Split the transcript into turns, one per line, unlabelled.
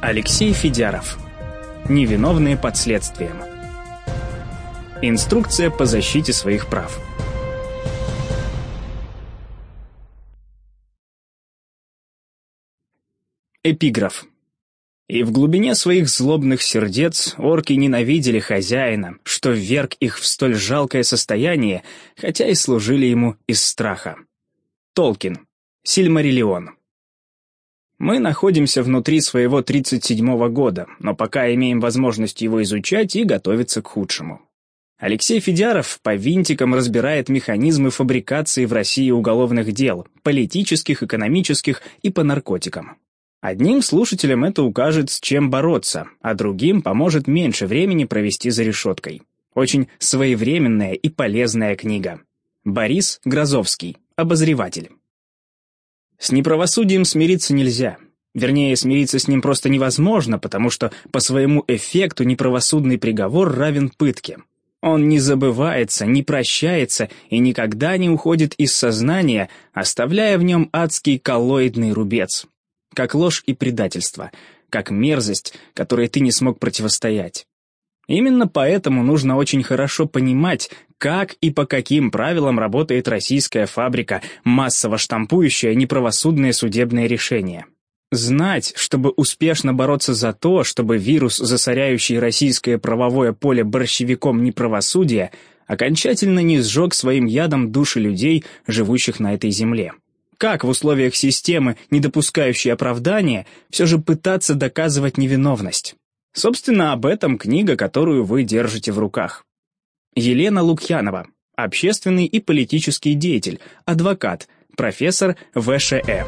Алексей Федяров. Невиновные под следствием. Инструкция по защите своих прав. Эпиграф. И в глубине своих злобных сердец орки ненавидели хозяина, что вверг их в столь жалкое состояние, хотя и служили ему из страха. Толкин. Сильмариллион. Мы находимся внутри своего 37-го года, но пока имеем возможность его изучать и готовиться к худшему. Алексей Федяров по винтикам разбирает механизмы фабрикации в России уголовных дел, политических, экономических и по наркотикам. Одним слушателям это укажет, с чем бороться, а другим поможет меньше времени провести за решеткой. Очень своевременная и полезная книга. Борис Грозовский, обозреватель. С неправосудием смириться нельзя. Вернее, смириться с ним просто невозможно, потому что по своему эффекту неправосудный приговор равен пытке. Он не забывается, не прощается и никогда не уходит из сознания, оставляя в нем адский коллоидный рубец как ложь и предательство, как мерзость, которой ты не смог противостоять. Именно поэтому нужно очень хорошо понимать, как и по каким правилам работает российская фабрика, массово штампующая неправосудные судебные решения. Знать, чтобы успешно бороться за то, чтобы вирус, засоряющий российское правовое поле борщевиком неправосудия, окончательно не сжег своим ядом души людей, живущих на этой земле. Как в условиях системы, не допускающей оправдания, все же пытаться доказывать невиновность? Собственно, об этом книга, которую вы держите в руках. Елена Лукьянова, общественный и политический деятель, адвокат, профессор ВШЭ.